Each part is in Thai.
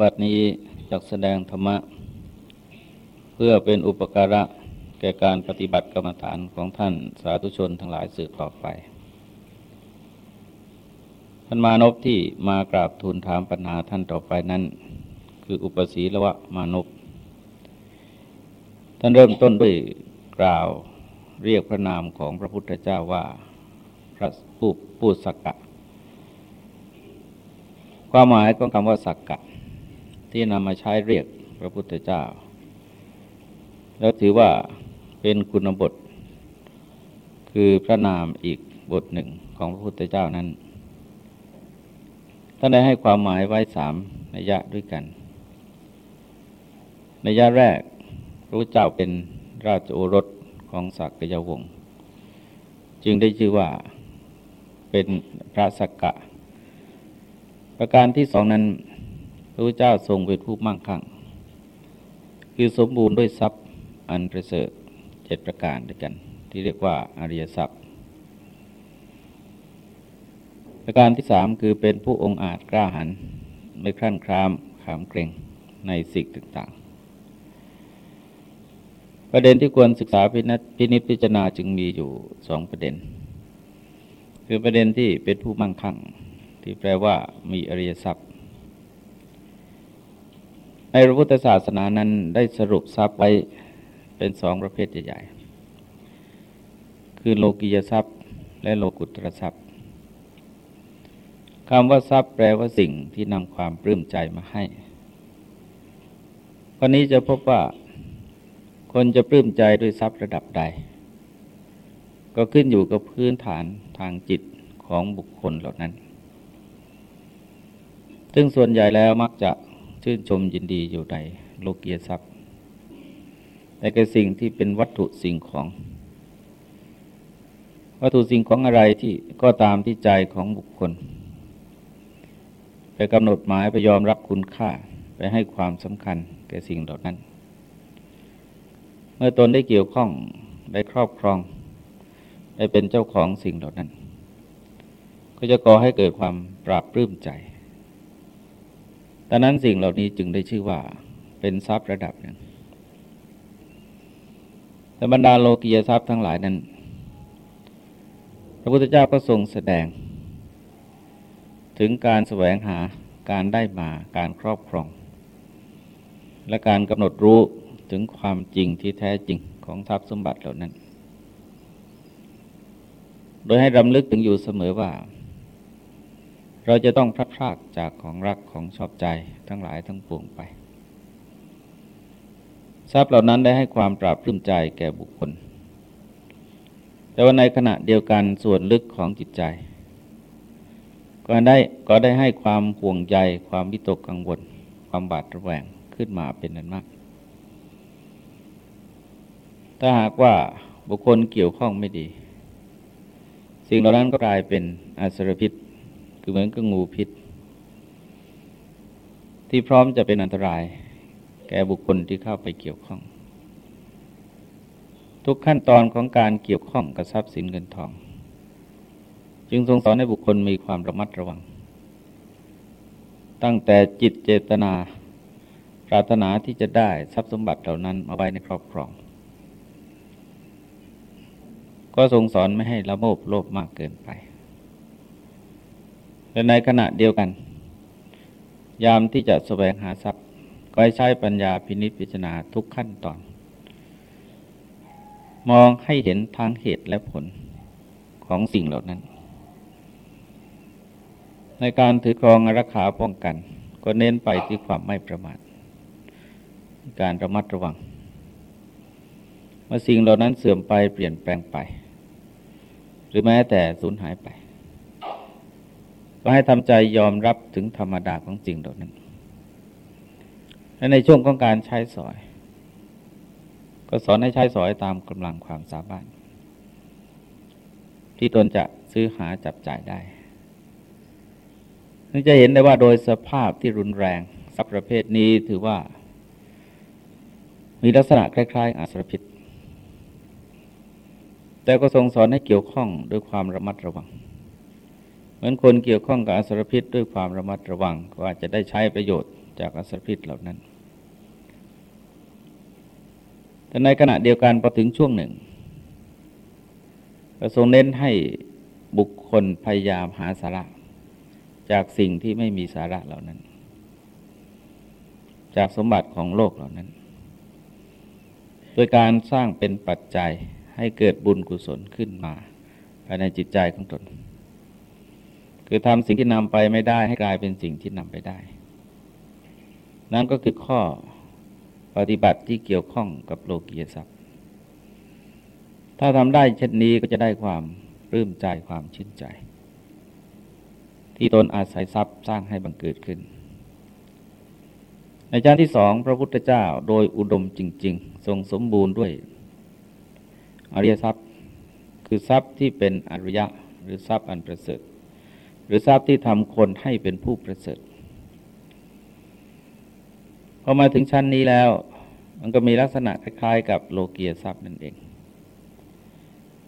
บัดนี้จักแสดงธรรมะ เพื่อเป็นอุปการะแก่การปฏิบัติกรรมฐานของท่านสาธุชนทั้งหลายสืบต่อไป ท่านมานพที่มากราบทูลถามปัญหาท่านต่อไปนั้น คืออุปสีละวะมานพท่านเริ่มต้นด้วยกล่าวเรียกพระนามของพระพุทธเจ้าว่าพระผู้ผู้สักกะ ความหมายของคำว่าสักกะ ที่นำมาใช้เรียกพระพุทธเจ้า แล้วถือว่าเป็นคุณบท คือพระนามอีกบทหนึ่งของพระพุทธเจ้านั้นท่านได้ให้ความหมายไว้สามนัยยะด้วยกันนัยยะแรกพระพุทธเจ้าเป็นราชโอรสของสักยวงศ์จึงได้ชื่อว่าเป็นพระสักกะ ประการที่สองนั้น พระพุทธเจ้าทรงเป็นผู้มั่งคั่ง คือสมบูรณ์ด้วยทรัพย์อันประเสริฐเจ็ดประการด้วยกัน ที่เรียกว่าอริยทรัพย์ ประการที่สามคือเป็นผู้องอาจกล้าหาญไม่ครั่นครามขามเกรงในสิ่งต่างๆ ประเด็นที่ควรศึกษาพินิจพิจารณาจึงมีอยู่สองประเด็น คือประเด็นที่เป็นผู้มั่งคั่ง ที่แปลว่ามีอริยทรัพย์ ในพระพุทธศาสนานั้นได้สรุปทรัพย์ไว้เป็นสองประเภทใหญ่ๆ คือโลกิยทรัพย์และโลกุตรทรัพย์คำว่าทรัพย์แปลว่าสิ่งที่นำความปลื้มใจมาให้วันนี้จะพบว่า คนจะปลื้มใจด้วยทรัพย์ระดับใด ก็ขึ้นอยู่กับพื้นฐานทางจิตของบุคคลเหล่านั้น ซึ่งส่วนใหญ่แล้วมักจะ ชื่นชมยินดีอยู่ในโลกียทรัพย์แต่ก็สิ่งที่เป็นวัตถุสิ่งของ วัตถุสิ่งของอะไรที่ก็ตามที่ใจของบุคคล ไปกำหนดหมายไปยอมรับคุณค่าไปให้ความสำคัญแก่สิ่งเหล่านั้น เมื่อตนได้เกี่ยวข้องได้ครอบครอง ได้เป็นเจ้าของสิ่งเหล่านั้น ก็จะก่อให้เกิดความปราบปลื้มใจ ดังนั้นสิ่งเหล่านี้จึงได้ชื่อว่าเป็นทรัพย์ระดับหนึ่งแต่บรรดาโลกียทรัพย์ทั้งหลายนั้น พระพุทธเจ้าก็ทรงแสดง ถึงการแสวงหาการได้มาการครอบครอง และการกำหนดรู้ถึงความจริงที่แท้จริงของทรัพย์สมบัติเหล่านั้น โดยให้รำลึกถึงอยู่เสมอว่า เราจะต้องพลัดพรากจากของรักของชอบใจทั้งหลายทั้งปวงไป ทรัพย์เหล่านั้นได้ให้ความปราบปลื้มใจแก่บุคคล แต่ว่าในขณะเดียวกันส่วนลึกของจิตใจ ก็ได้ก็ได้ให้ความห่วงใยความวิตกกังวล ความบาดระแวงขึ้นมาเป็นนั้นมาก ถ้าหากว่าบุคคลเกี่ยวข้องไม่ดี สิ่งเหล่านั้นก็กลายเป็นอสรพิษ คือเหมือนกับงูพิษ ที่พร้อมจะเป็นอันตราย แก่บุคคลที่เข้าไปเกี่ยวข้อง ทุกขั้นตอนของการเกี่ยวข้องกับทรัพย์สินเงินทอง จึงทรงสอนให้บุคคลมีความระมัดระวัง ตั้งแต่จิตเจตนา ปรารถนาที่จะได้ทรัพย์สมบัติเหล่านั้นมาไว้ในครอบครองก็ทรงสอนไม่ให้ละโมบโลภมากเกินไป และในขณะเดียวกัน ยามที่จะแสวงหาทรัพย์ ก็ใช้ปัญญาพินิจพิจารณาทุกขั้นตอน มองให้เห็นทางเหตุและผลของสิ่งเหล่านั้น ในการถือครองรักษาป้องกัน ก็เน้นไปที่ความไม่ประมาทการระมัดระวังเมื่อสิ่งเหล่านั้นเสื่อมไปเปลี่ยนแปลงไป หรือแม้แต่สูญหายไป ก็ให้ทำใจยอมรับถึงธรรมดาของสิ่งเหล่านั้น และในช่วงของการใช้สอย ก็สอนให้ใช้สอยตามกำลังความสามารถที่ตนจะซื้อหาจับจ่ายได้นี่จะเห็นได้ว่าโดยสภาพที่รุนแรงสัพประเภทนี้ถือว่า มีลักษณะคล้ายๆ อาสรพิษ แต่ก็ทรงสอนให้เกี่ยวข้องด้วยความระมัดระวัง เหมือนคนเกี่ยวข้องกับอสรพิษด้วยความระมัดระวังก็อาจะได้ใช้ประโยชน์จากอสรพิษเหล่านั้น แต่ในขณะเดียวกันพอถึงช่วงหนึ่งประทรงเน้นให้บุคคลพยายามหาสาระ จากสิ่งที่ไม่มีสาระเหล่านั้น จากสมบัติของโลกเหล่านั้น โดยการสร้างเป็นปัจจัยให้เกิดบุญกุศลขึ้นมาภายในจิตใจของตน คือทำสิ่งที่นำไปไม่ได้ให้กลายเป็นสิ่งที่นำไปได้ นั่นก็คือข้อปฏิบัติที่เกี่ยวข้องกับโลกียทรัพย์ ถ้าทำได้เช่นนี้ก็จะได้ความปลื้มใจความชื่นใจ ที่ตนอาศัยทรัพย์สร้างให้บังเกิดขึ้น ในชั้นที่สองพระพุทธเจ้าโดยอุดมจริง ๆ ทรงสมบูรณ์ด้วย อริยทรัพย์ คือทรัพย์ที่เป็นอริยะหรือทรัพย์อันประเสริฐ หรือทรัพย์ที่ทำคนให้เป็นผู้ประเสริฐพอมาถึงชั้นนี้แล้ว มันก็มีลักษณะคล้ายๆ กับโลกียทรัพย์นั่นเอง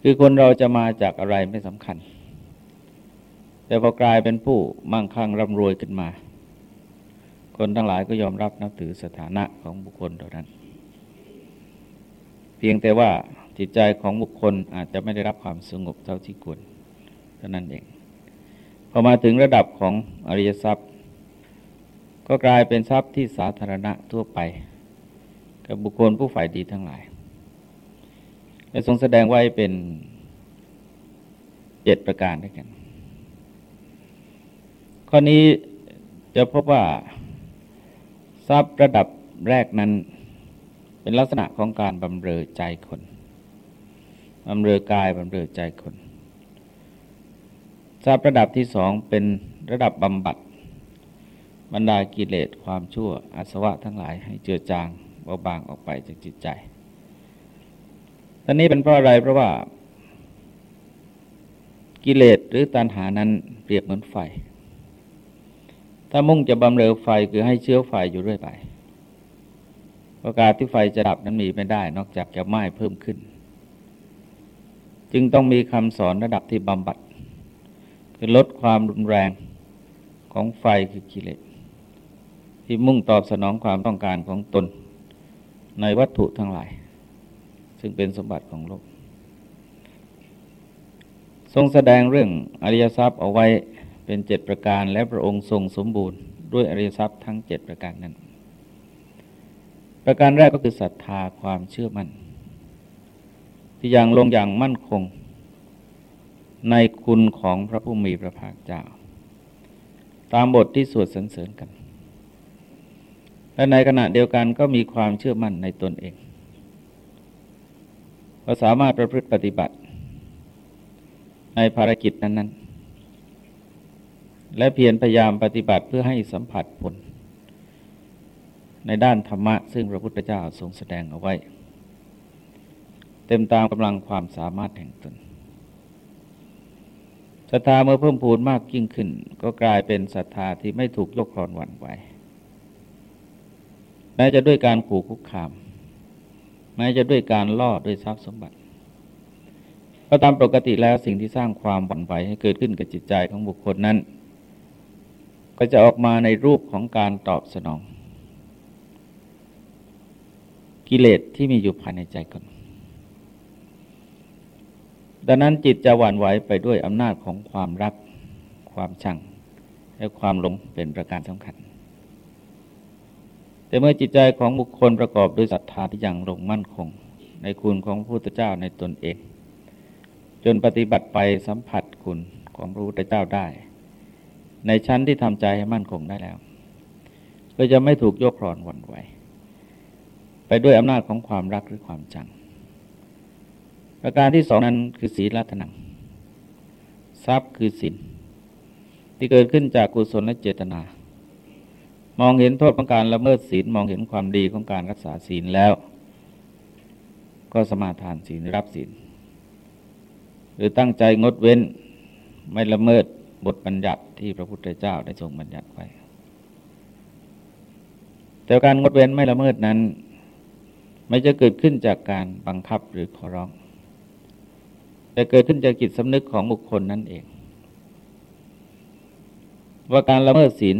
คือคนเราจะมาจากอะไรไม่สำคัญ แต่พอกลายเป็นผู้มั่งคั่งร่ำรวยขึ้นมา คนทั้งหลายก็ยอมรับนับถือสถานะของบุคคลเหล่านั้น เพียงแต่ว่าจิตใจของบุคคลอาจจะไม่ได้รับความสงบเท่าที่ควรเท่านั้นเอง พอมาถึงระดับของอริยทรัพย์ ก็กลายเป็นทรัพย์ที่สาธารณะทั่วไป กับบุคคลผู้ฝ่ายดีทั้งหลายและทรงแสดงไว้เป็นเจ็ดประการด้วยกัน ข้อนี้จะพบว่าทรัพย์ระดับแรกนั้น เป็นลักษณะของการบำเรอใจคนบำเรอกายบำเรอใจคน ทราบระดับที่สองเป็นระดับบำบัดบรรดากิเลสความชั่วอาสวะทั้งหลายให้เจือจางเบาบางออกไปจากจิตใจตอนนี้เป็นเพราะอะไรเพราะว่า กิเลสหรือตัณหานั้นเปรียบเหมือนไฟ ถ้ามุ่งจะบำเรอไฟคือให้เชื้อไฟอยู่เรื่อยไปโอกาสที่ไฟจะดับนั้นมีไม่ได้ นอกจากจะไหม้เพิ่มขึ้น จึงต้องมีคำสอนระดับที่บำบัด คือลดความรุนแรงของไฟคือกิเลสที่มุ่งตอบสนองความต้องการของตน ในวัตถุทั้งหลาย ซึ่งเป็นสมบัติของโลก ทรงแสดงเรื่องอริยทรัพย์เอาไว้เป็นเจ็ดประการและพระองค์ทรงสมบูรณ์ด้วยอริยทรัพย์ทั้งเจ็ดประการนั้น ประการแรกก็คือศรัทธาความเชื่อมัน่นที่ยังลงอย่างมั่นคง ในคุณของพระผู้มีพระภาคเจ้า ตามบทที่สวดสรรเสริญกัน และในขณะเดียวกันก็มีความเชื่อมั่นในตนเองว่าสามารถประพฤติปฏิบัติ ในภารกิจนั้น ๆ และเพียรพยายามปฏิบัติเพื่อให้สัมผัสผล ในด้านธรรมะ ซึ่งพระพุทธเจ้าทรงแสดงเอาไว้ เต็มตามกำลังความสามารถแห่งตน ศรัทธาเมื่อเพิ่มพูนมากยิ่งขึ้น ก็กลายเป็นศรัทธาที่ไม่ถูกยกครอนหวั่นไหวแม้จะด้วยการขู่คุกคาม แม้จะด้วยการล่อด้วยทรัพย์สมบัติก็ตามปกติแล้วสิ่งที่สร้างความหวั่นไหวให้เกิดขึ้นกับจิตใจของบุคคลนั้น ก็จะออกมาในรูปของการตอบสนอง กิเลสที่มีอยู่ภายในใจคน ดังนั้นจิตจะหวั่นไหวไปด้วยอำนาจของความรักความชังและความหลงเป็นประการสำคัญ แต่เมื่อจิตใจของบุคคลประกอบด้วยศรัทธาที่ยังลงมั่นคง ในคุณของพระพุทธเจ้าในตนเอง จนปฏิบัติไปสัมผัสคุณของพระพุทธเจ้าได้ ในชั้นที่ทำใจให้มั่นคงได้แล้ว ก็จะไม่ถูกโยกครอนหวั่นไหว ไปด้วยอำนาจของความรักหรือความจัง ประการที่สองนั้นคือศีลรัตนัง ทรัพย์คือศีลที่เกิดขึ้นจากกุศลและเจตนา มองเห็นโทษของการละเมิดศีลมองเห็นความดีของการรักษาศีลแล้ว ก็สมาทานศีลรับศีลหรือตั้งใจงดเว้นไม่ละเมิดบทบัญญัติที่พระพุทธเจ้าได้ทรงบัญญัติไว้ แต่การงดเว้นไม่ละเมิดนั้น ไม่จะเกิดขึ้นจากการบังคับหรือขอร้อง แต่เกิดขึ้นจากจิตสำนึกของบุคคลนั่นเอง ว่าการละเมิดศีล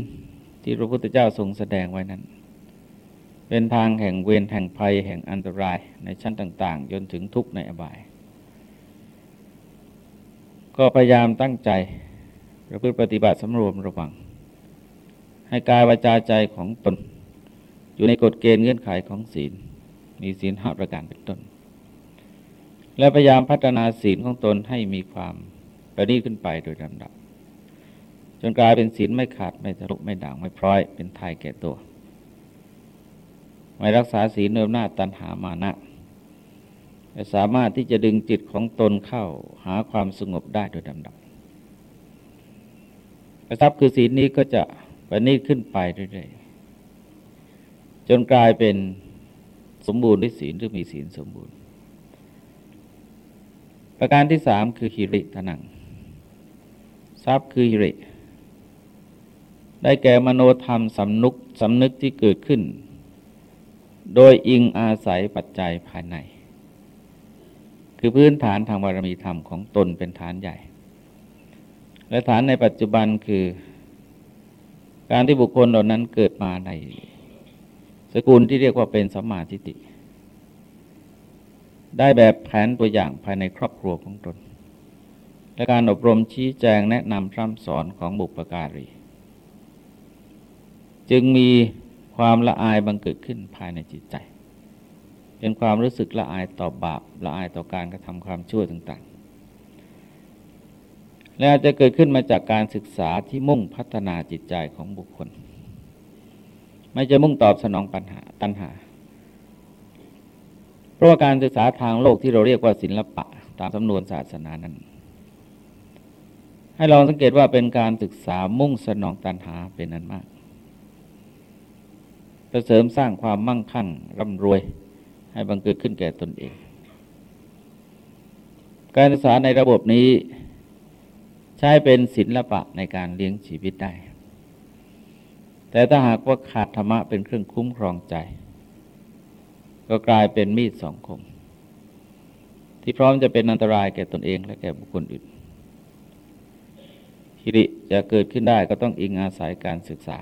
ที่พระพุทธเจ้าทรงแสดงไว้นั้น เป็นทางแห่งเวรแห่งภัยแห่งอันตรายในชั้นต่าง ๆ จนถึงทุกข์ในอบาย ก็พยายามตั้งใจประพฤติปฏิบัติสำรวมระวัง ให้กายวาจาใจของตน อยู่ในกฎเกณฑ์เงื่อนไขของศีล มีศีลห้าประการเป็นต้น และพยายามพัฒนาศีลของตนให้มีความประณีตขึ้นไปโดยลำดับ จนกลายเป็นศีลไม่ขาดไม่ทะลุไม่ด่างไม่พร้อย เป็นไทยแก่ตัว ไม่รักษาศีลเนิมหน้าตันหามานะแต่สามารถที่จะดึงจิตของตนเข้าหาความสงบได้โดยลำดับกระทับคือศีลนี้ก็จะประณีตขึ้นไปเรื่อยๆจนกลายเป็นสมบูรณ์ด้วยศีลหรือมีศีลสมบูรณ์ ประการที่สามคือหิริตนัง ทรัพย์คือหิริ ได้แก่มโนธรรมสำนึกสำนึกที่เกิดขึ้น โดยอิงอาศัยปัจจัยภายใน คือพื้นฐานทางบารมีธรรมของตนเป็นฐานใหญ่ และฐานในปัจจุบันคือ การที่บุคคลเหล่านั้นเกิดมาในสกุลที่เรียกว่าเป็นสัมมาทิฏฐิ ได้แบบแผนตัวอย่างภายในครอบครัวของตน และการอบรมชี้แจงแนะนำพร่ำสอนของบุปการี จึงมีความละอายบังเกิดขึ้นภายในจิตใจ เป็นความรู้สึกละอายต่อบาปละอายต่อการกระทำความชั่วต่างๆ และอาจจะเกิดขึ้นมาจากการศึกษาที่มุ่งพัฒนาจิตใจของบุคคล ไม่จะมุ่งตอบสนองปัญหาตัณหา เพราะว่าการศึกษาทางโลกที่เราเรียกว่าศิลปะ ตามสำนวนศาสนานั้น ให้ลองสังเกตว่าเป็นการศึกษามุ่งสนองตัณหาเป็นนั้นมากเสริมสร้างความมั่งคั่งร่ำรวย ให้บังเกิดขึ้นแก่ตนเอง การศึกษาในระบบนี้ใช้เป็นศิลปะในการเลี้ยงชีวิตได้ แต่ถ้าหากว่าขาดธรรมะเป็นเครื่องคุ้มครองใจ ก็กลายเป็นมีดสองคม ที่พร้อมจะเป็นอันตรายแก่ตนเองและแก่บุคคลอื่นฮิริจะเกิดขึ้นได้ก็ต้องอิงอาศัยการศึกษา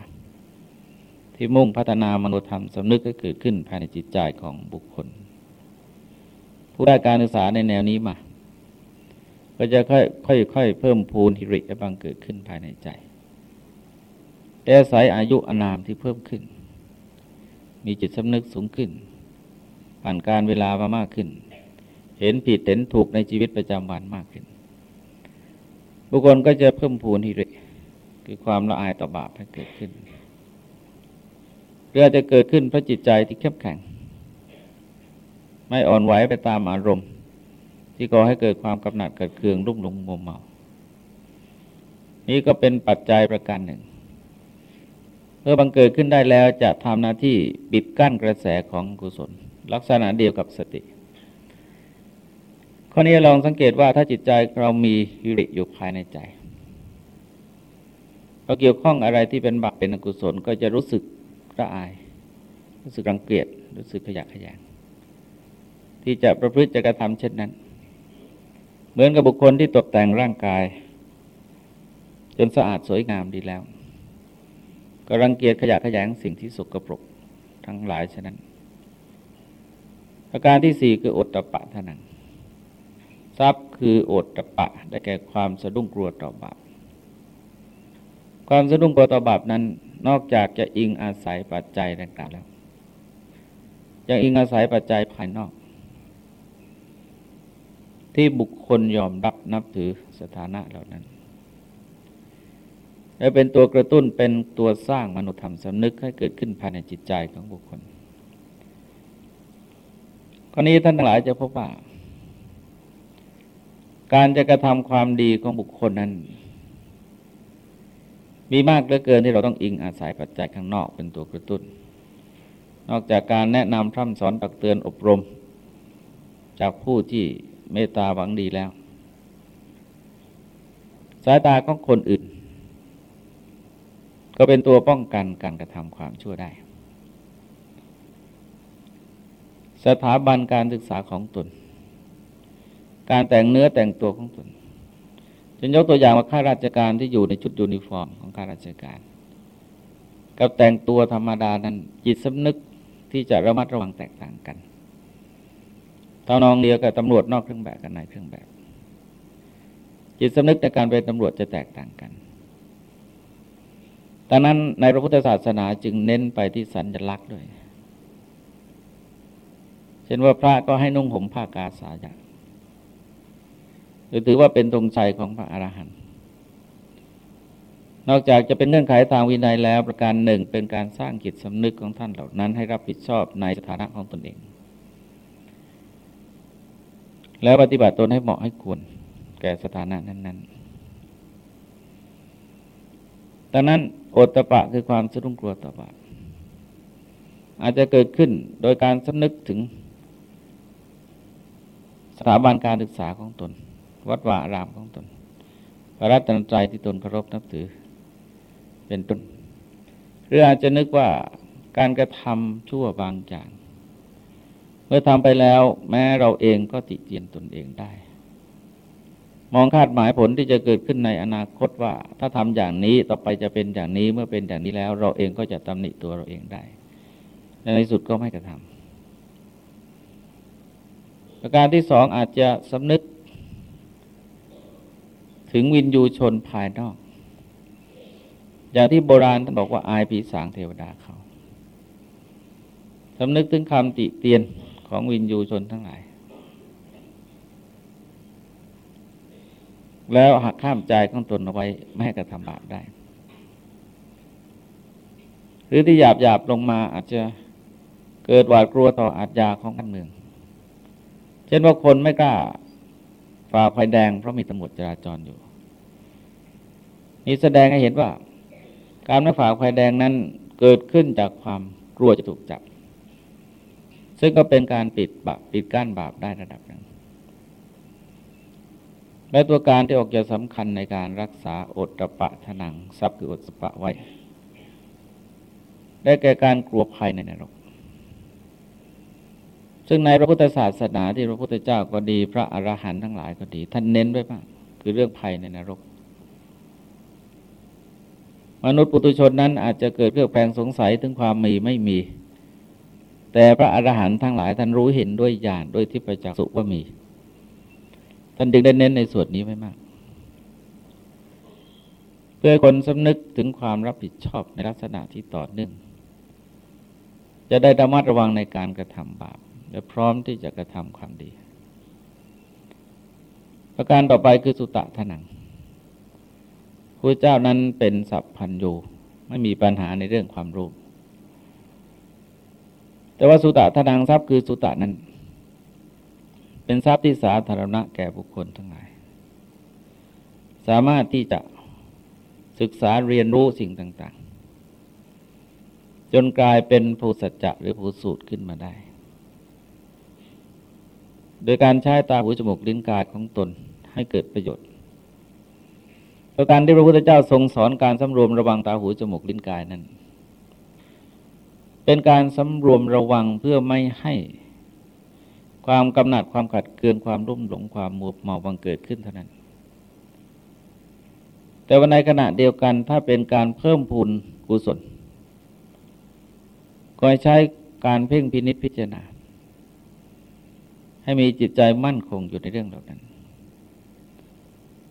ที่มุ่งพัฒนามนุษยธรรมสำนึกให้เกิดขึ้นภายในจิตใจของบุคคล ผู้ได้การศึกษาในแนวนี้มา ก็จะค่อยๆเพิ่มพูนฮิริจะบังเกิดขึ้นภายในใจอาศัยอายุอนามที่เพิ่มขึ้น มีจิตสำนึกสูงขึ้น ผ่านการเวลามามากขึ้น เห็นผิดเห็นถูกในชีวิตประจำวันมากขึ้น บุคคลก็จะเพิ่มพูนฮิริคือความละอายต่อบาปให้เกิดขึ้นเพื่อจะเกิดขึ้นเพราะจิตใจที่เข้มแข็ง ไม่อ่อนไหวไปตามอารมณ์ ที่ก่อให้เกิดความกำหนัดเกิดเคืองรุ่มหลงมัวเมา นี่ก็เป็นปัจจัยประการหนึ่งเมื่อบังเกิดขึ้นได้แล้วจะทำหน้าที่ปิดกั้นกระแสของกุศล ลักษณะเดียวกับสติ ข้อนี้ลองสังเกตว่าถ้าจิตใจเรามีฮิริอยู่ภายในใจเราเกี่ยวข้องอะไรที่เป็นบาปเป็นอกุศลก็จะรู้สึกระอาย รู้สึกรังเกียจรู้สึกขยะขยงที่จะประพฤติจะกระทำเช่นนั้น เหมือนกับบุคคลที่ตกแต่งร่างกาย จนสะอาดสวยงามดีแล้ว ก็รังเกียจขยะขยงสิ่งที่สกปรกทั้งหลายฉะนั้น ประการที่สี่คืออดตะปะท่านังทรัพย์คืออดตะปะได้แก่ความสะดุ้งกลัวต่อบาปความสะดุ้งกลัวต่อบาปนั้นนอกจากจะอิงอาศัยปัจจัยต่างๆแล้วยังอิงอาศัยปัจจัยภายนอก ที่บุคคลยอมรับนับถือสถานะเหล่านั้น และเป็นตัวกระตุ้นเป็นตัวสร้างมนุษยธรรมสำนึกให้เกิดขึ้นภายในจิตใจของบุคคล รณีท่านทั้งหลายจะพบว่า การจะกระทำความดีของบุคคลนั้น มีมากเหลือเกินที่เราต้องอิงอาศัยปัจจัยข้างนอกเป็นตัวกระตุ้น นอกจากการแนะนำพร่ำสอนตักเตือนอบรม จากผู้ที่เมตตาหวังดีแล้ว สายตาของคนอื่น ก็เป็นตัวป้องกันการกระทำความชั่วได้ สถาบันการศึกษาของตน การแต่งเนื้อแต่งตัวของตนจะยกตัวอย่างว่าข้าราชการที่อยู่ในชุดยูนิฟอร์มของข้าราชการกับแต่งตัวธรรมดานั้นจิตสำนึกที่จะระมัดระวังแตกต่างกันทานองเดียวกับตำรวจนอกเครื่องแบบกับในเครื่องแบบ จิตสำนึกในการเป็นตำรวจจะแตกต่างกันดังนั้นในพระพุทธศาสนาจึงเน้นไปที่สัญลักษณ์ด้วย เช่นว่าพระก็ให้นุ่งห่มผ้ากาสายะหรือถือว่าเป็นตรงใจของพระอรหันต์นอกจากจะเป็นเงื่อนไขทางวินัยแล้วประการหนึ่งเป็นการสร้างจิตสำนึกของท่านเหล่านั้น ให้รับผิดชอบในสถานะของตนเอง แล้วปฏิบัติตนให้เหมาะให้ควรแก่สถานะนั้นๆดังนั้นโอตตะปะคือความสะดุ้งกลัวต่อบาปอาจจะเกิดขึ้นโดยการสำนึกถึง สถาบันการศึกษาของตน วัดวาอารามของตน พระรัตนตรัยที่ตนเคารพนับถือ เป็นต้นหรืออาจจะนึกว่าการกระทำชั่วบางอย่าง เมื่อทำไปแล้วแม้เราเองก็ติเตียนตนเองได้ มองคาดหมายผลที่จะเกิดขึ้นในอนาคตว่า ถ้าทำอย่างนี้ต่อไปจะเป็นอย่างนี้เมื่อเป็นอย่างนี้แล้ว เราเองก็จะตำหนิตัวเราเองได้ในที่สุดก็ไม่กระทำ ประการที่สองอาจจะสำนึก ถึงวินยูชนภายนอก อย่างที่โบราณท่านบอกว่าอายผีสางเทวดาเขาสำนึกถึงคำติเตียนของวินยูชนทั้งหลาย แล้วหักข้ามใจของตนเอาไว้ไม่ให้กระทำบาปได้ หรือที่หยาบหยาบลงมาอาจจะเกิดหวาดกลัวต่ออาจยาของการเมือง เช่นว่าคนไม่กล้าฝ่าไฟแดงเพราะมีตำรวจจราจรอยู่ นี่แสดงให้เห็นว่า การไม่ฝ่าไฟแดงนั้นเกิดขึ้นจากความกลัวจะถูกจับ ซึ่งก็เป็นการปิดบาปปิดกั้นบาปได้ระดับหนึ่งและตัวการที่ออกจะสำคัญในการรักษาอดตะปะทนังทรัพย์คืออดสปะไว้ ได้แก่การกลัวภัยในนรก ซึ่งในพระพุทธศาสนาที่พระพุทธเจ้าก็ดี พระอรหันต์ทั้งหลายก็ดี ท่านเน้นไว้มากคือเรื่องภัยในนรก มนุษย์ปุถุชนนั้นอาจจะเกิดเครื่องแปลงสงสัยถึงความมีไม่มี แต่พระอรหันต์ทั้งหลายท่านรู้เห็นด้วยญาณด้วยที่ประจักษ์สุว่ามี ท่านจึงได้เน้นในส่วนนี้ไว้มาก เพื่อคนสำนึกถึงความรับผิดชอบในลักษณะที่ต่อเนื่องจะได้ระมัดระวังในการกระทำบาป และพร้อมที่จะกระทำความดี ประการต่อไปคือสุตะทนังพระเจ้านั้นเป็นสัพพัญญูไม่มีปัญหาในเรื่องความรู้ แต่ว่าสุตะทนังทรัพย์คือสุตะนั้น เป็นทรัพย์ที่สาธารณะแก่บุคคลทั้งหลาย สามารถที่จะศึกษาเรียนรู้สิ่งต่าง ๆ จนกลายเป็นภูสัจจะหรือภูสูตรขึ้นมาได้ โดยการใช้ตาหูจมูกลิ้นกายของตนให้เกิดประโยชน์โดยการที่พระพุทธเจ้าทรงสอนการสำรวมระวังตาหูจมูกลิ้นกายนั้น เป็นการสำรวมระวังเพื่อไม่ให้ความกำหนัดความขัดเคืองความรุ่มหลงความมัวเมาบังเกิดขึ้นเท่านั้น แต่ว่าในขณะเดียวกันถ้าเป็นการเพิ่มพูนกุศลก็ใช้การเพ่งพินิษพิจารณา ให้มีจิตใจมั่นคงอยู่ในเรื่องเหล่านั้น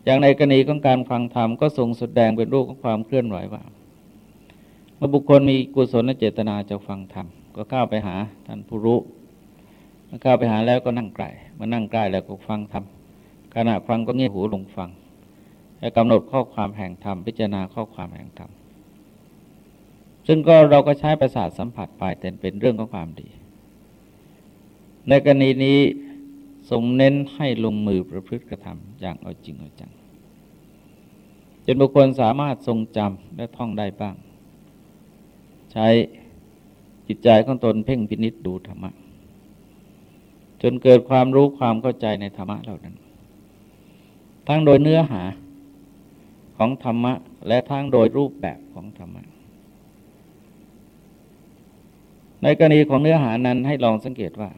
อย่างในกรณีของการฟังธรรมก็ทรงแสดงเป็นรูปของความเคลื่อนไหวว่าเมื่อบุคคลมีกุศลเจตนาจะฟังธรรมก็เข้าไปหาท่านผู้รู้เมื่อเข้าไปหาแล้วก็นั่งใกล้มื่อนั่งใกล้แล้วก็ฟังธรรมขณะฟังก็เงี่ยหูลงฟังและกำหนดข้อความแห่งธรรมพิจารณาข้อความแห่งธรรมซึ่งก็เราก็ใช้ประสาทสัมผัสไปแต่เป็นเรื่องของความดี ในกรณีนี้ ทรงเน้นให้ลงมือประพฤติกระทำอย่างเอาจริงเอาจังจนบุคคลสามารถทรงจำและท่องได้บ้าง ใช้จิตใจของตนเพ่งพินิษดูธรรมะ จนเกิดความรู้ความเข้าใจในธรรมะเหล่านั้น ทั้งโดยเนื้อหาของธรรมะ และทั้งโดยรูปแบบของธรรมะ ในกรณีของเนื้อหานั้นให้ลองสังเกตว่า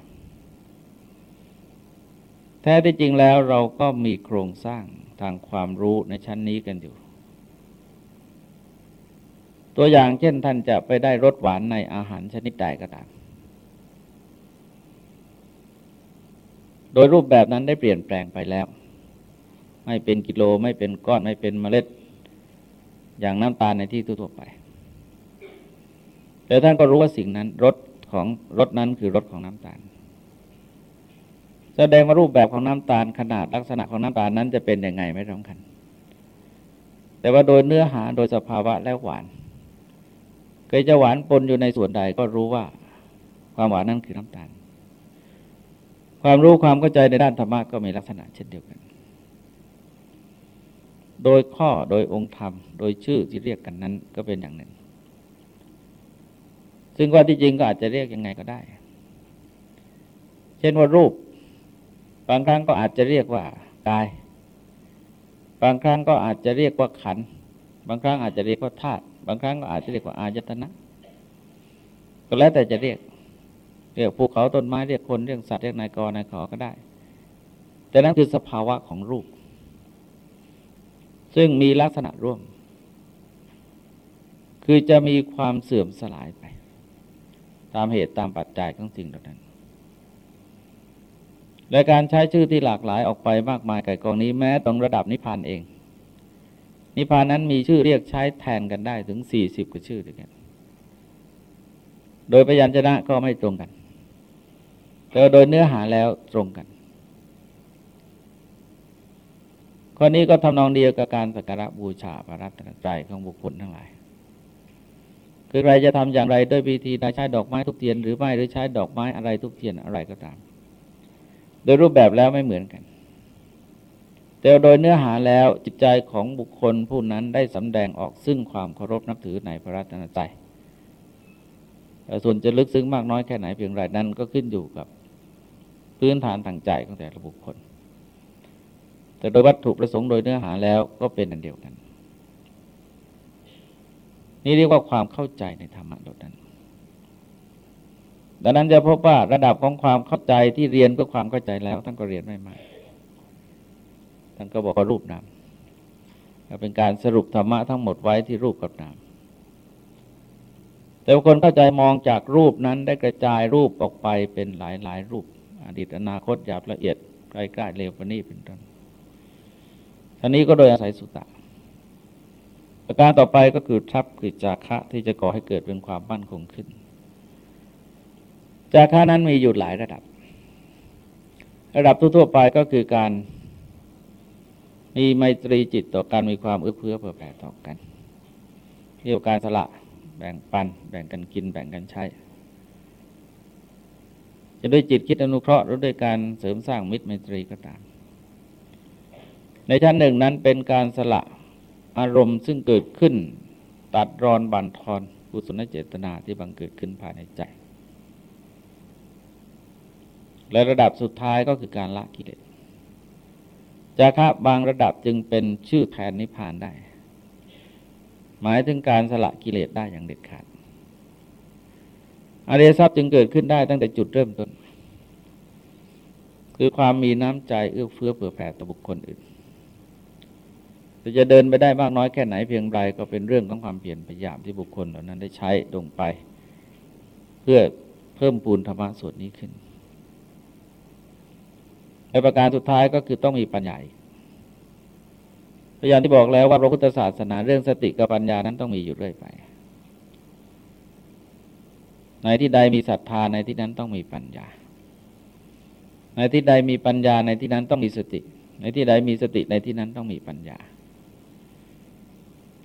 แท้ที่จริงแล้วเราก็มีโครงสร้างทางความรู้ในชั้นนี้กันอยู่ ตัวอย่างเช่นท่านจะไปได้รสหวานในอาหารชนิดใดก็ตาม โดยรูปแบบนั้นได้เปลี่ยนแปลงไปแล้ว ไม่เป็นกิโลไม่เป็นก้อนไม่เป็นเมล็ด อย่างน้ำตาลในที่ทั่วไป แต่ท่านก็รู้ว่าสิ่งนั้นรสของรสนั้นคือรสของน้ำตาล แสดงว่ารูปแบบของน้ำตาลขนาดลักษณะของน้ำตาลนั้นจะเป็นยังไงไม่สำคัญ แต่ว่าโดยเนื้อหาโดยสภาวะแล้วหวานเคยจะหวานปนอยู่ในส่วนใดก็รู้ว่า ความหวานนั้นคือน้ำตาล ความรู้ความเข้าใจในด้านธรรมะก็มีลักษณะเช่นเดียวกัน โดยข้อโดยองค์ธรรม โดยชื่อที่เรียกกันนั้นก็เป็นอย่างหนึ่ง ซึ่งว่าที่จริงก็อาจจะเรียกยังไงก็ได้ เช่นว่ารูป บางครั้งก็อาจจะเรียกว่ากาย บางครั้งก็อาจจะเรียกว่าขัน บางครั้งอาจจะเรียกว่าธาตุ บางครั้งก็อาจจะเรียกว่าอายตนะ ก็แล้วแต่จะเรียก เรียกภูเขาต้นไม้เรียกคนเรียกสัตว์เรียกนายกรนายขอก็ได้ แต่นั่นคือสภาวะของรูป ซึ่งมีลักษณะร่วม คือจะมีความเสื่อมสลายไป ตามเหตุตามปัจจัยของสิ่งเหล่านั้น และการใช้ชื่อที่หลากหลายออกไปมากมายไก่กองนี้แม้ตรงระดับนิพพานเอง นิพพานนั้นมีชื่อเรียกใช้แทนกันได้ถึงสี่สิบกว่าชื่อด้วยกันโดยพยัญชนะก็ไม่ตรงกัน แต่โดยเนื้อหาแล้วตรงกัน ข้อนี้ก็ทำนองเดียวกับการสักการะบูชาพระรัตนตรัยของบุคคลทั้งหลาย คือใครจะทำอย่างไรด้วยวิธีใดใช้ดอกไม้ทุกเทียนหรือไม่หรือใช้ดอกไม้อะไรทุกเทียนอะไรก็ตาม โดยรูปแบบแล้วไม่เหมือนกัน แต่โดยเนื้อหาแล้วจิตใจของบุคคลผู้นั้นได้สำแดงออกซึ่งความเคารพนับถือในพระรัตนตรัยส่วนจะลึกซึ้งมากน้อยแค่ไหนเพียงไรนั้นก็ขึ้นอยู่กับพื้นฐานทางใจของแต่ละบุคคล แต่โดยวัตถุประสงค์โดยเนื้อหาแล้วก็เป็นอันเดียวกัน นี่เรียกว่าความเข้าใจในธรรมะโดดนั้น ดังนั้นจะพบว่าระดับของความเข้าใจที่เรียนเพื่อความเข้าใจแล้วท่านก็เรียนไม่มากท่านก็บอกว่ารูปนามเป็นการสรุปธรรมะทั้งหมดไว้ที่รูปกับนามแต่คนเข้าใจมองจากรูปนั้นได้กระจายรูปออกไปเป็นหลายหลายรูป อดีตอนาคตหยาบละเอียดใกล้ๆเร็วกว่านี้เป็นต้นท่านี้ก็โดยอาศัยสุตตะประการต่อไปก็คือทรัพย์คือจาคะที่จะก่อให้เกิดเป็นความมั่นคงขึ้น จาคะนั้นมีอยู่หลายระดับ ระดับทั่วๆไปก็คือการมีไมตรีจิตต่อการมีความเอื้อเฟื้อเผื่อแผ่ต่อกันเรียกการสละแบ่งปัน แบ่งกันกิน แบ่งกันใช้จะด้วยจิตคิดอนุเคราะห์หรือด้วยการเสริมสร้างมิตรไมตรีก็ตาม ในชั้นหนึ่งนั้นเป็นการสละอารมณ์ซึ่งเกิดขึ้น ตัดรอนบั่นทอนกุศลเจตนาที่บังเกิดขึ้นภายในใจ และระดับสุดท้ายก็คือการละกิเลสจาคะบางระดับจึงเป็นชื่อแทนนิพพานได้ หมายถึงการสละกิเลสได้อย่างเด็ดขาดอริยทรัพย์จึงเกิดขึ้นได้ตั้งแต่จุดเริ่มต้น คือความมีน้ำใจเอื้อเฟื้อเผื่อแผ่ต่อบุคคลอื่นจะเดินไปได้มากน้อยแค่ไหนเพียงไรก็เป็นเรื่องของความเปลี่ยนพยายามที่บุคคลเหล่านั้นได้ใช้ลงไป เพื่อเพิ่มปูนธรรมะส่วนนี้ขึ้น ในประการสุดท้ายก็คือต้องมีปัญญาพยานที่บอกแล้วว่าพระพุทธศาสนาเรื่องสติกับปัญญานั้นต้องมีอยู่เรื่อยไป ในที่ใดมีศรัทธาในที่นั้นต้องมีปัญญา ในที่ใดมีปัญญาในที่นั้นต้องมีสติ ในที่ใดมีสติในที่นั้นต้องมีปัญญา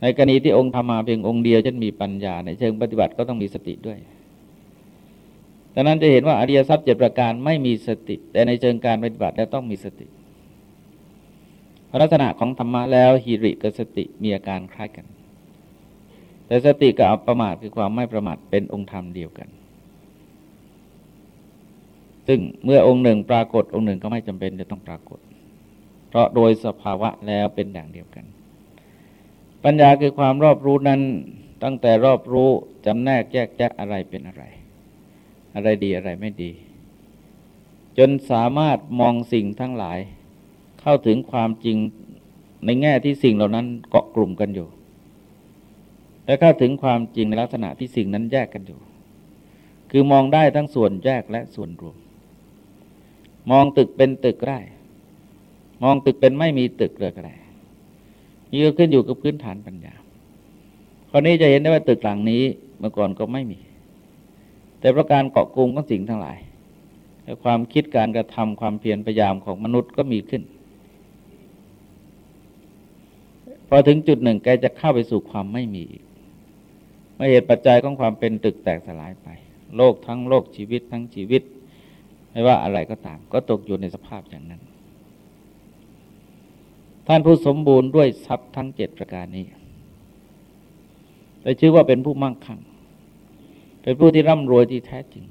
ในกรณีที่องค์ธรรมาเพียงองค์เดียวจะมีปัญญาในเชิงปฏิบัติก็ต้องมีสติด้วย ดังนั้นจะเห็นว่าอริยทรัพย์เจ็ดประการไม่มีสติ แต่ในเชิงการปฏิบัติแล้วต้องมีสติลักษณะของธรรมะแล้วหิริกับสติมีอาการคล้ายกัน แต่สติกับประมาทคือความไม่ประมาทเป็นองค์ธรรมเดียวกัน ซึ่งเมื่อองค์หนึ่งปรากฏองค์หนึ่งก็ไม่จำเป็นจะต้องปรากฏ เพราะโดยสภาวะแล้วเป็นอย่างเดียวกัน ปัญญาคือความรอบรู้นั้นตั้งแต่รอบรู้จำแนกแยกแยะอะไรเป็นอะไร อะไรดีอะไรไม่ดี จนสามารถมองสิ่งทั้งหลาย เข้าถึงความจริงในแง่ที่สิ่งเหล่านั้นเกาะกลุ่มกันอยู่ และเข้าถึงความจริงในลักษณะที่สิ่งนั้นแยกกันอยู่ คือมองได้ทั้งส่วนแยกและส่วนรวม มองตึกเป็นตึกได้ มองตึกเป็นไม่มีตึกเลยก็ได้นี่ก็ขึ้นอยู่กับพื้นฐานปัญญา คราวนี้จะเห็นได้ว่าตึกหลังนี้เมื่อก่อนก็ไม่มี แต่ประการเกาะกลุ่มของสิ่งทั้งหลายและความคิดการกระทำความเพียรพยายามของมนุษย์ก็มีขึ้น พอถึงจุดหนึ่งแกจะเข้าไปสู่ความไม่มีอีกมาเหตุปัจจัยของความเป็นตึกแตกสลายไป โลกทั้งโลกชีวิตทั้งชีวิต ไม่ว่าอะไรก็ตาม ก็ตกอยู่ในสภาพอย่างนั้น ท่านผู้สมบูรณ์ด้วยทรัพย์ทั้งเจ็ดประการนี้แต่ชื่อว่าเป็นผู้มั่งคั่ง เป็นผู้ที่ร่ำรวยที่แท้จริง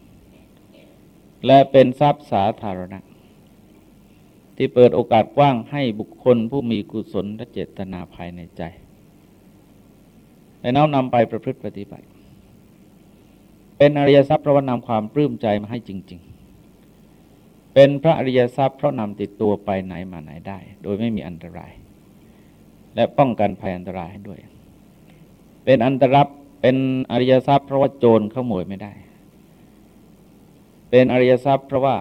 และเป็นทรัพย์สาธารณะ ที่เปิดโอกาสกว้างให้บุคคลผู้มีกุศลและเจตนาภายในใจและน้อมนำไปประพฤติปฏิบัติ เป็นอริยทรัพย์เพราะว่านำความปลื้มใจมาให้จริง ๆ เป็นพระอริยทรัพย์เพราะนำติดตัวไปไหนมาไหนได้ โดยไม่มีอันตราย และป้องกันภัยอันตรายด้วย เป็นอันตรับ เป็นอริยทรัพย์เพราะว่าโจรขโมยไม่ได้ เป็นอริยทรัพย์เพราะว่า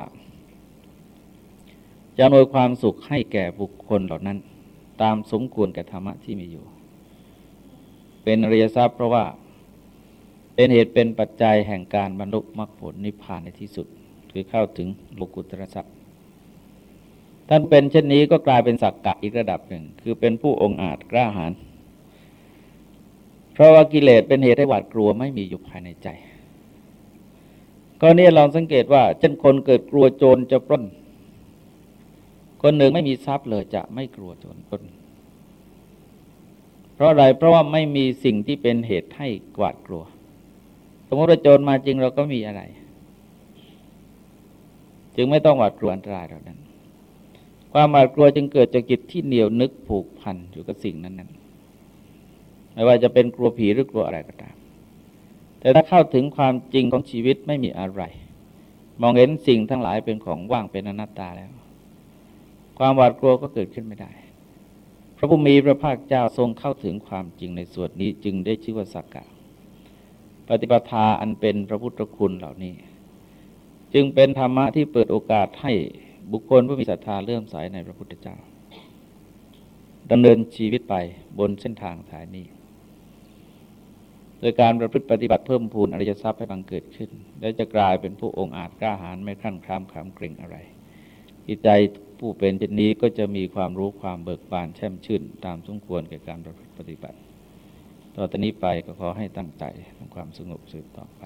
จะอำนวยความสุขให้แก่บุคคลเหล่านั้น ตามสมควรแก่ธรรมะที่มีอยู่ เป็นอริยทรัพย์เพราะว่าเป็นเหตุเป็นปัจจัยแห่งการบรรลุมรรคผลนิพพานในที่สุด คือเข้าถึงโลกุตรทรัพย์ท่านเป็นเช่นนี้ก็กลายเป็นสักกะอีกระดับหนึ่ง คือเป็นผู้องอาจกล้าหาญ ราะว่ากิเลสเป็นเหตุให้หวาดกลัวไม่มีอยู่ภายในใจ ก็นี่ลองสังเกตว่าเช่นคนเกิดกลัวโจรจะปล้น คนหนึ่งไม่มีทรัพย์เลยจะไม่กลัวโจรปล้น เพราะอะไรเพราะว่าไม่มีสิ่งที่เป็นเหตุให้หวาดกลัว สมมติว่าโจรมาจริงเราก็มีอะไร จึงไม่ต้องหวาดกลัวอันตรายเหล่านั้น ความหวาดกลัวจึงเกิดจากจิตที่เหนียวนึกผูกพันอยู่กับสิ่งนั้นนั้น ไม่ว่าจะเป็นกลัวผีหรือกลัวอะไรก็ตาม แต่ถ้าเข้าถึงความจริงของชีวิตไม่มีอะไร มองเห็นสิ่งทั้งหลายเป็นของว่างเป็นอนัตตาแล้ว ความหวาดกลัวก็เกิดขึ้นไม่ได้ พระผู้มีพระภาคเจ้าทรงเข้าถึงความจริงในส่วนนี้จึงได้ชื่อว่าสักกะ ปฏิปทาอันเป็นพระพุทธคุณเหล่านี้ จึงเป็นธรรมะที่เปิดโอกาสให้บุคคลผู้มีศรัทธาเลื่อมใสในพระพุทธเจ้าดำเนินชีวิตไปบนเส้นทางสายนี้ โดยการประพฤติปฏิบัติเพิ่มพูนอริยทรัพย์ให้บังเกิดขึ้น และจะกลายเป็นผู้องอาจกล้าหาญไม่ขั้นคลามขามเกรงอะไรจิตใจผู้เป็นเช่นนี้ก็จะมีความรู้ความเบิกบานแช่มชื่น ตามสมควรแก่การประพฤติปฏิบัติ ต่อตอนนี้ไปก็ขอให้ตั้งใจทำความสงบสืบต่อไป